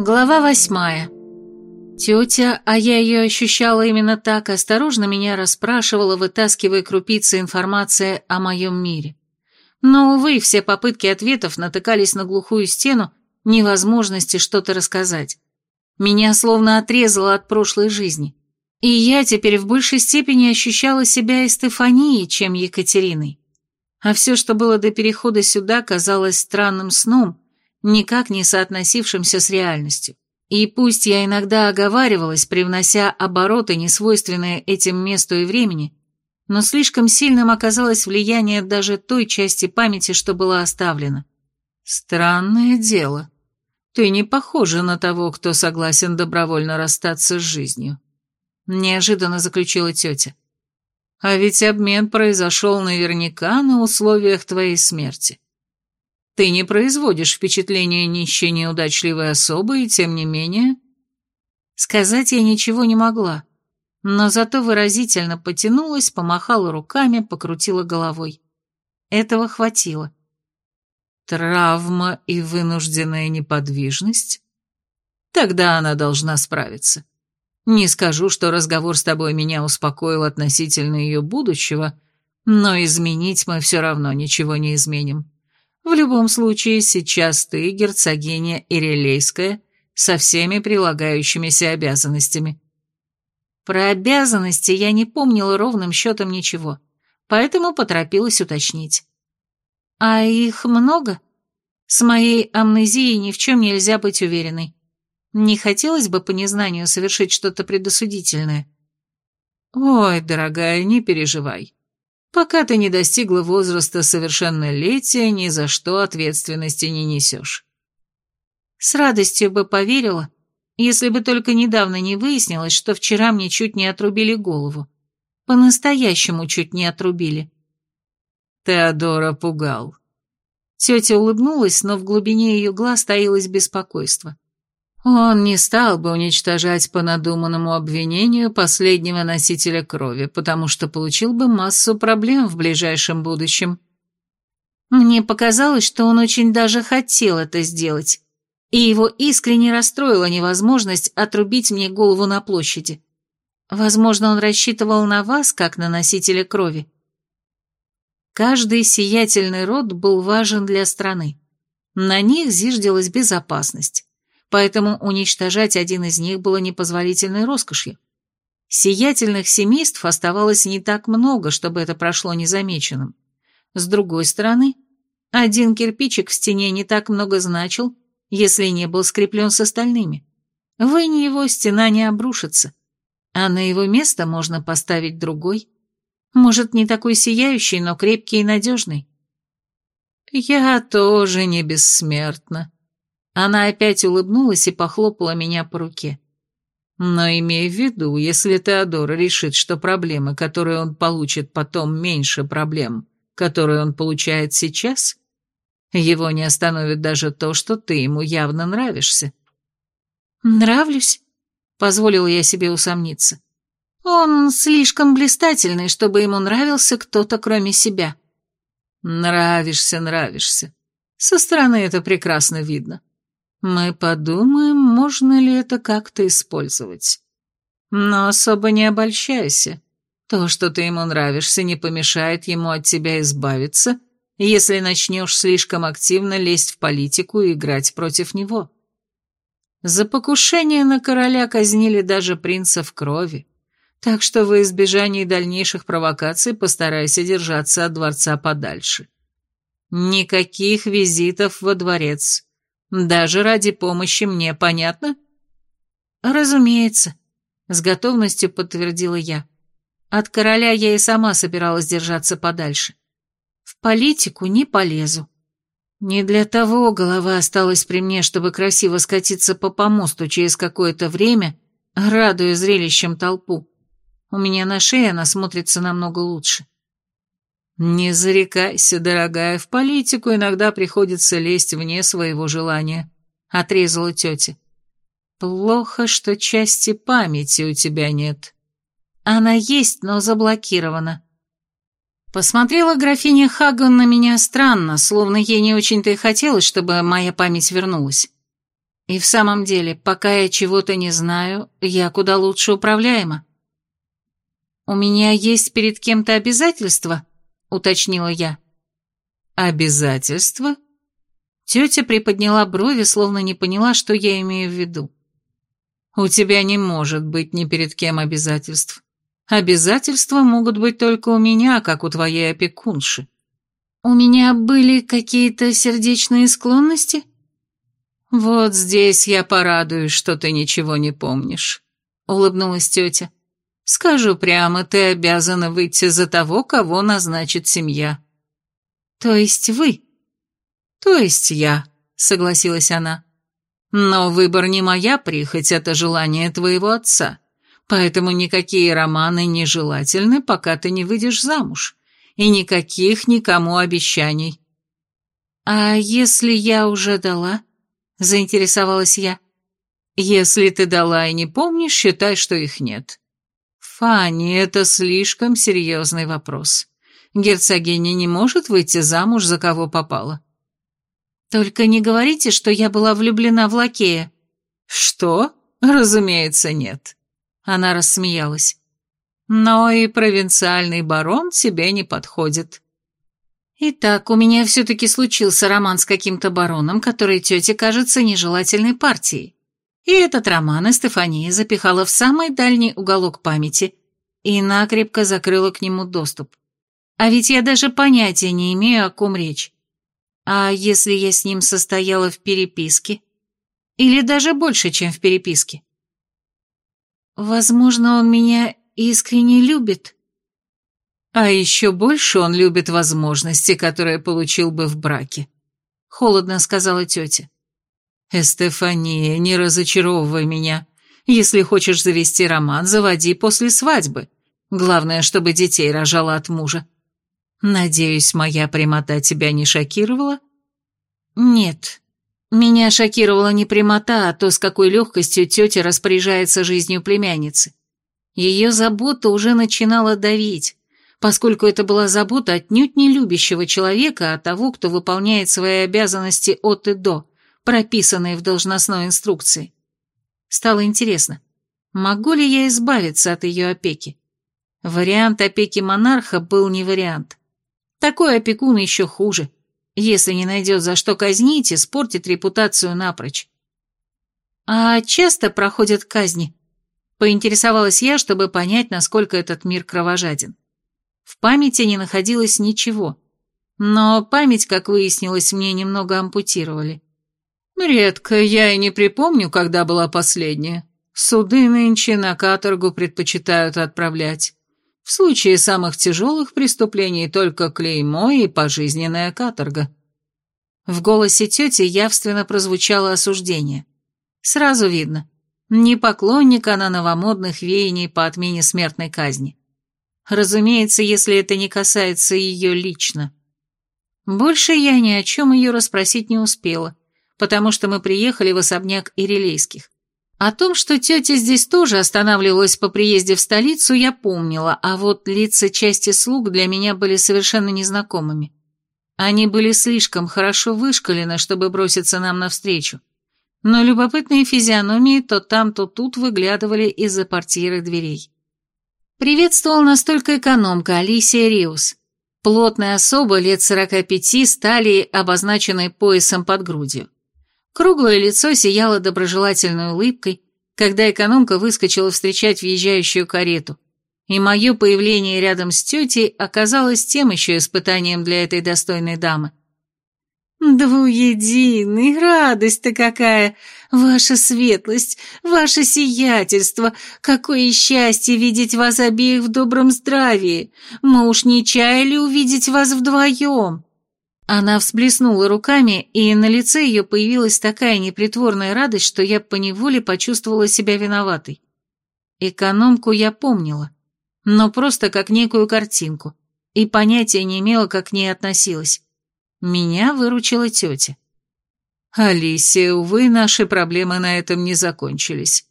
Глава восьмая. Тетя, а я ее ощущала именно так, осторожно меня расспрашивала, вытаскивая крупицы информации о моем мире. Но, увы, все попытки ответов натыкались на глухую стену невозможности что-то рассказать. Меня словно отрезало от прошлой жизни. И я теперь в большей степени ощущала себя и Стефанией, чем Екатериной. А все, что было до перехода сюда, казалось странным сном, никак не соотносившимся с реальностью. И пусть я иногда оговаривалась, привнося обороты, несвойственные этим месту и времени, но слишком сильным оказалось влияние даже той части памяти, что была оставлена. Странное дело. Ты не похожа на того, кто согласен добровольно расстаться с жизнью. Неожиданно заключила тетя. А ведь обмен произошел наверняка на условиях твоей смерти. Ты не производишь впечатления нищей неудачливой особы, и тем не менее... Сказать я ничего не могла, но зато выразительно потянулась, помахала руками, покрутила головой. Этого хватило. Травма и вынужденная неподвижность? Тогда она должна справиться. Не скажу, что разговор с тобой меня успокоил относительно ее будущего, но изменить мы все равно ничего не изменим. В любом случае, сейчас ты герцогиня Ирелейская со всеми прилагающимися обязанностями. Про обязанности я не помнила ровным счетом ничего, поэтому поторопилась уточнить. А их много? С моей амнезией ни в чем нельзя быть уверенной. Не хотелось бы по незнанию совершить что-то предосудительное. Ой, дорогая, не переживай. Пока ты не достигла возраста совершеннолетия, ни за что ответственности не несешь. С радостью бы поверила, если бы только недавно не выяснилось, что вчера мне чуть не отрубили голову. По-настоящему чуть не отрубили. Теодора пугал. Тетя улыбнулась, но в глубине ее глаз таилось беспокойство. Он не стал бы уничтожать по надуманному обвинению последнего носителя крови, потому что получил бы массу проблем в ближайшем будущем. Мне показалось, что он очень даже хотел это сделать, и его искренне расстроила невозможность отрубить мне голову на площади. Возможно, он рассчитывал на вас, как на носителя крови. Каждый сиятельный род был важен для страны. На них зиждилась безопасность поэтому уничтожать один из них было непозволительной роскошью. Сиятельных семейств оставалось не так много, чтобы это прошло незамеченным. С другой стороны, один кирпичик в стене не так много значил, если не был скреплен с остальными. Вынь его, стена не обрушится, а на его место можно поставить другой, может, не такой сияющий, но крепкий и надежный. «Я тоже не бессмертна», она опять улыбнулась и похлопала меня по руке. Но имей в виду, если Теодор решит, что проблемы, которые он получит потом, меньше проблем, которые он получает сейчас, его не остановит даже то, что ты ему явно нравишься. «Нравлюсь?» — позволила я себе усомниться. «Он слишком блистательный, чтобы ему нравился кто-то, кроме себя». «Нравишься, нравишься. Со стороны это прекрасно видно. Мы подумаем, можно ли это как-то использовать. Но особо не обольщайся. То, что ты ему нравишься, не помешает ему от тебя избавиться, если начнешь слишком активно лезть в политику и играть против него. За покушение на короля казнили даже принца в крови, так что во избежании дальнейших провокаций постарайся держаться от дворца подальше. Никаких визитов во дворец. Даже ради помощи мне, понятно? Разумеется, с готовностью подтвердила я. От короля я и сама собиралась держаться подальше. В политику не полезу. Не для того голова осталась при мне, чтобы красиво скатиться по помосту через какое-то время, радуя зрелищем толпу. У меня на шее она смотрится намного лучше. «Не зарекайся, дорогая, в политику иногда приходится лезть вне своего желания», — отрезала тетя. «Плохо, что части памяти у тебя нет. Она есть, но заблокирована». Посмотрела графиня Хаган на меня странно, словно ей не очень-то и хотелось, чтобы моя память вернулась. И в самом деле, пока я чего-то не знаю, я куда лучше управляема. «У меня есть перед кем-то обязательства?» — уточнила я. «Обязательства?» Тетя приподняла брови, словно не поняла, что я имею в виду. «У тебя не может быть ни перед кем обязательств. Обязательства могут быть только у меня, как у твоей опекунши». «У меня были какие-то сердечные склонности?» «Вот здесь я порадуюсь, что ты ничего не помнишь», — улыбнулась тетя. «Скажу прямо, ты обязана выйти за того, кого назначит семья». «То есть вы?» «То есть я», — согласилась она. «Но выбор не моя прихоть, это желание твоего отца, поэтому никакие романы не желательны, пока ты не выйдешь замуж, и никаких никому обещаний». «А если я уже дала?» — заинтересовалась я. «Если ты дала и не помнишь, считай, что их нет». «Фанни, это слишком серьезный вопрос. Герцогиня не может выйти замуж за кого попало». «Только не говорите, что я была влюблена в лакея». «Что? Разумеется, нет». Она рассмеялась. «Но и провинциальный барон тебе не подходит». «Итак, у меня все-таки случился роман с каким-то бароном, который тете кажется нежелательной партией. И этот роман Стефания запихала в самый дальний уголок памяти и накрепко закрыла к нему доступ. А ведь я даже понятия не имею, о ком речь. А если я с ним состояла в переписке? Или даже больше, чем в переписке? Возможно, он меня искренне любит. А еще больше он любит возможности, которые получил бы в браке. Холодно сказала тетя. Эстефания, не разочаровывай меня. Если хочешь завести роман, заводи после свадьбы. Главное, чтобы детей рожала от мужа. Надеюсь, моя прямота тебя не шокировала? Нет. Меня шокировала не прямота, а то, с какой легкостью тетя распоряжается жизнью племянницы. Ее забота уже начинала давить, поскольку это была забота отнюдь не любящего человека, а того, кто выполняет свои обязанности от и до, прописанные в должностной инструкции. Стало интересно, могу ли я избавиться от ее опеки? Вариант опеки монарха был не вариант. Такой опекун еще хуже. Если не найдет за что казнить, испортит репутацию напрочь. А часто проходят казни? Поинтересовалась я, чтобы понять, насколько этот мир кровожаден. В памяти не находилось ничего. Но память, как выяснилось, мне немного ампутировали. Редко, я и не припомню, когда была последняя. Суды нынче на каторгу предпочитают отправлять. В случае самых тяжелых преступлений только клеймо и пожизненная каторга. В голосе тети явственно прозвучало осуждение. Сразу видно, не поклонник она новомодных веяний по отмене смертной казни. Разумеется, если это не касается ее лично. Больше я ни о чем ее расспросить не успела, потому что мы приехали в особняк Ирилейских. О том, что тетя здесь тоже останавливалась по приезде в столицу, я помнила, а вот лица части слуг для меня были совершенно незнакомыми. Они были слишком хорошо вышкалены, чтобы броситься нам навстречу. Но любопытные физиономии то там, то тут выглядывали из-за портьеры дверей. Приветствовал нас только экономка Алисия Риус. Плотная особа лет сорока пяти, стали обозначенной поясом под грудью. Круглое лицо сияло доброжелательной улыбкой, когда экономка выскочила встречать въезжающую карету, и мое появление рядом с тетей оказалось тем еще испытанием для этой достойной дамы. «Двуединый, радость-то какая! Ваша светлость, ваше сиятельство! Какое счастье видеть вас обеих в добром здравии! Мы уж не чаяли увидеть вас вдвоем!» Она всплеснула руками, и на лице ее появилась такая непритворная радость, что я поневоле почувствовала себя виноватой. Экономку я помнила, но просто как некую картинку, и понятия не имела, как к ней относилась. Меня выручила тетя. «Алисия, увы, наши проблемы на этом не закончились.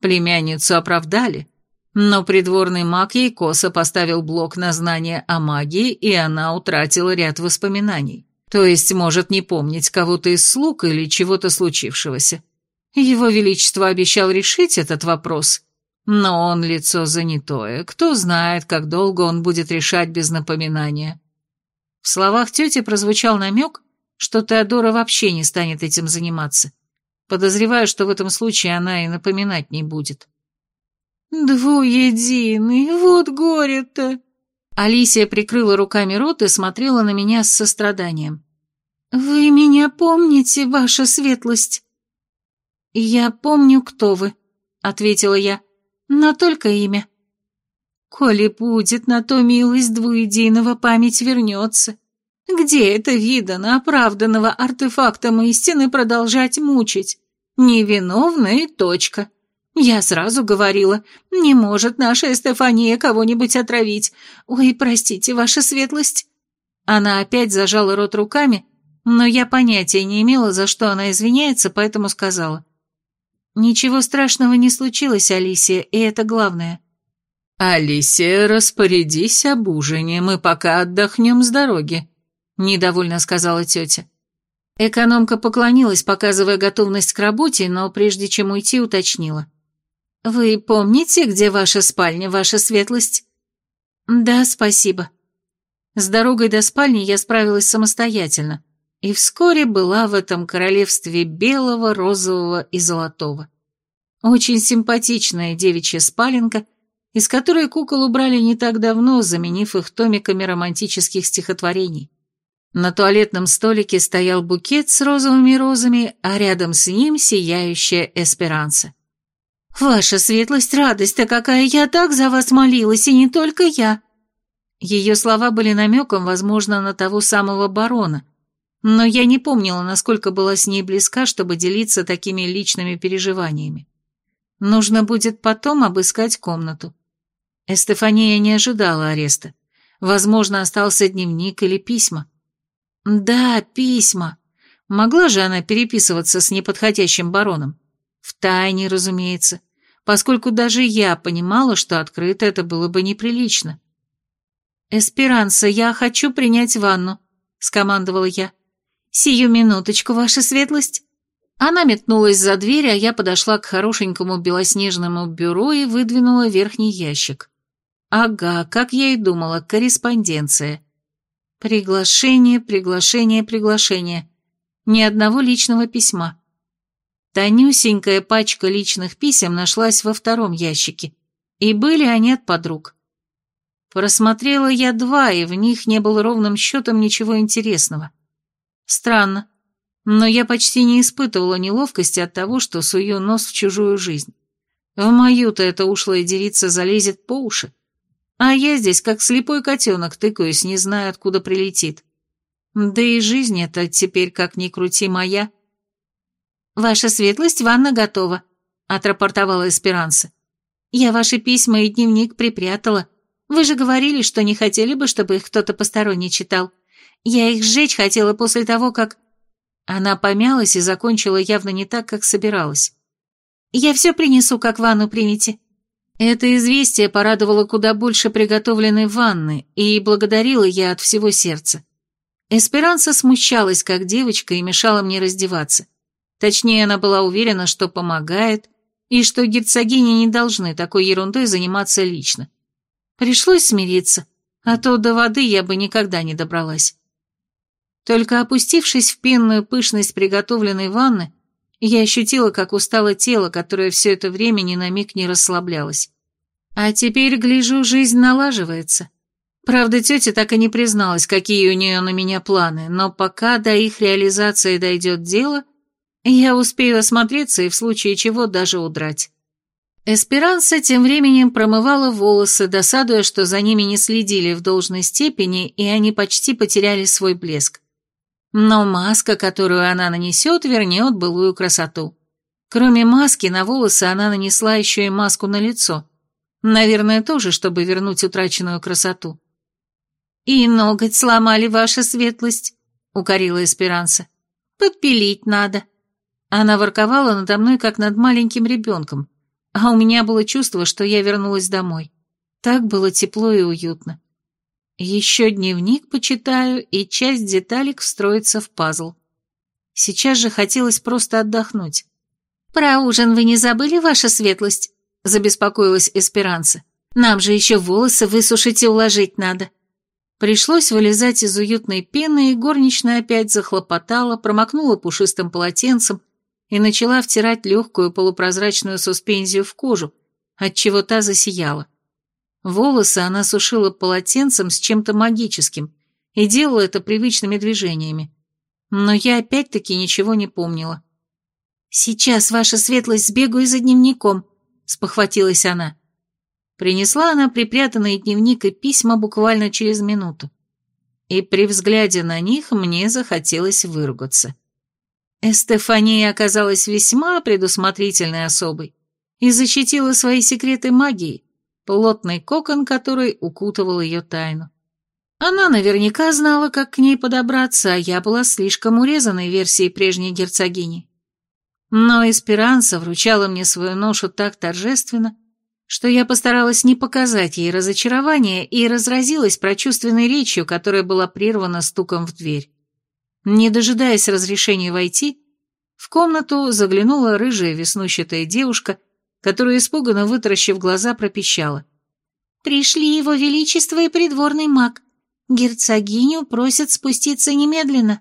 Племянницу оправдали, но придворный маг ей косо поставил блок на знание о магии, и она утратила ряд воспоминаний. То есть может не помнить кого-то из слуг или чего-то случившегося. Его Величество обещал решить этот вопрос, но он лицо занятое, кто знает, как долго он будет решать без напоминания. В словах тети прозвучал намек, что Теодора вообще не станет этим заниматься. Подозреваю, что в этом случае она и напоминать не будет. «Двуединый, вот горе-то!» Алисия прикрыла руками рот и смотрела на меня с состраданием. «Вы меня помните, ваша светлость?» «Я помню, кто вы», — ответила я, — «но только имя». «Коли будет на то милость двуединого, память вернется. Где это видано, оправданного артефактом истины продолжать мучить? Невиновная точка. Я сразу говорила, не может наша Эстефания кого-нибудь отравить. Ой, простите, ваша светлость». Она опять зажала рот руками, но я понятия не имела, за что она извиняется, поэтому сказала. «Ничего страшного не случилось, Алисия, и это главное». «Алисия, распорядись об ужине, мы пока отдохнем с дороги», — недовольно сказала тетя. Экономка поклонилась, показывая готовность к работе, но прежде чем уйти, уточнила. «Вы помните, где ваша спальня, ваша светлость?» «Да, спасибо». С дорогой до спальни я справилась самостоятельно, и вскоре была в этом королевстве белого, розового и золотого. Очень симпатичная девичья спаленка, из которой кукол убрали не так давно, заменив их томиками романтических стихотворений. На туалетном столике стоял букет с розовыми розами, а рядом с ним сияющая эсперанца. «Ваша светлость, радость-то какая! Я так за вас молилась, и не только я!» Ее слова были намеком, возможно, на того самого барона, но я не помнила, насколько была с ней близка, чтобы делиться такими личными переживаниями. Нужно будет потом обыскать комнату. Эстефания не ожидала ареста. Возможно, остался дневник или письма. Да, письма. Могла же она переписываться с неподходящим бароном? В тайне, разумеется, поскольку даже я понимала, что открыто это было бы неприлично. «Эсперанса, я хочу принять ванну», — скомандовала я. «Сию минуточку, ваша светлость». Она метнулась за дверь, а я подошла к хорошенькому белоснежному бюро и выдвинула верхний ящик. Ага, как я и думала, корреспонденция. Приглашение, приглашение, приглашение. Ни одного личного письма. Тонюсенькая пачка личных писем нашлась во втором ящике, и были они от подруг. Просмотрела я два, и в них не было ровным счетом ничего интересного. Странно, но я почти не испытывала неловкости от того, что сую нос в чужую жизнь. В мою-то эта ушлая девица залезет по уши, а я здесь, как слепой котенок, тыкаюсь, не зная, откуда прилетит. Да и жизнь эта теперь, как ни крути, моя. «Ваша светлость, ванна готова», — отрапортовала Эсперанса. «Я ваши письма и дневник припрятала. Вы же говорили, что не хотели бы, чтобы их кто-то посторонний читал. Я их сжечь хотела после того, как...» Она помялась и закончила явно не так, как собиралась. «Я все принесу, как ванну примете». Это известие порадовало куда больше приготовленной ванны, и благодарила я от всего сердца. Эсперанса смущалась, как девочка, и мешала мне раздеваться. Точнее, она была уверена, что помогает, и что герцогини не должны такой ерундой заниматься лично. Пришлось смириться, а то до воды я бы никогда не добралась. Только опустившись в пенную пышность приготовленной ванны, я ощутила, как устало тело, которое все это время ни на миг не расслаблялось. А теперь, гляжу, жизнь налаживается. Правда, тетя так и не призналась, какие у нее на меня планы, но пока до их реализации дойдет дело, я успею осмотреться и в случае чего даже удрать. Эсперанса тем временем промывала волосы, досадуя, что за ними не следили в должной степени, и они почти потеряли свой блеск. Но маска, которую она нанесет, вернет былую красоту. Кроме маски, на волосы она нанесла еще и маску на лицо. Наверное, тоже, чтобы вернуть утраченную красоту. «И ноготь сломали, ваша светлость», — укорила Эсперанса. «Подпилить надо». Она ворковала надо мной, как над маленьким ребенком, а у меня было чувство, что я вернулась домой. Так было тепло и уютно. Еще дневник почитаю, и часть деталек встроится в пазл. Сейчас же хотелось просто отдохнуть. «Про ужин вы не забыли, ваша светлость?» — забеспокоилась Эсперанца. «Нам же еще волосы высушить и уложить надо». Пришлось вылезать из уютной пены, и горничная опять захлопотала, промокнула пушистым полотенцем и начала втирать легкую полупрозрачную суспензию в кожу, отчего та засияла. Волосы она сушила полотенцем с чем-то магическим и делала это привычными движениями. Но я опять-таки ничего не помнила. «Сейчас ваша светлость сбегаю за дневником», — спохватилась она. Принесла она припрятанный дневник и письма буквально через минуту. И при взгляде на них мне захотелось выругаться. Эстефания оказалась весьма предусмотрительной особой и защитила свои секреты магией, плотный кокон, который укутывал ее тайну. Она наверняка знала, как к ней подобраться, а я была слишком урезанной версией прежней герцогини. Но Эсперанса вручала мне свою ношу так торжественно, что я постаралась не показать ей разочарования и разразилась прочувственной речью, которая была прервана стуком в дверь. Не дожидаясь разрешения войти, в комнату заглянула рыжая веснущатая девушка, которая, испуганно вытаращив глаза, пропищала. «Пришли его величество и придворный маг. Герцогиню просят спуститься немедленно».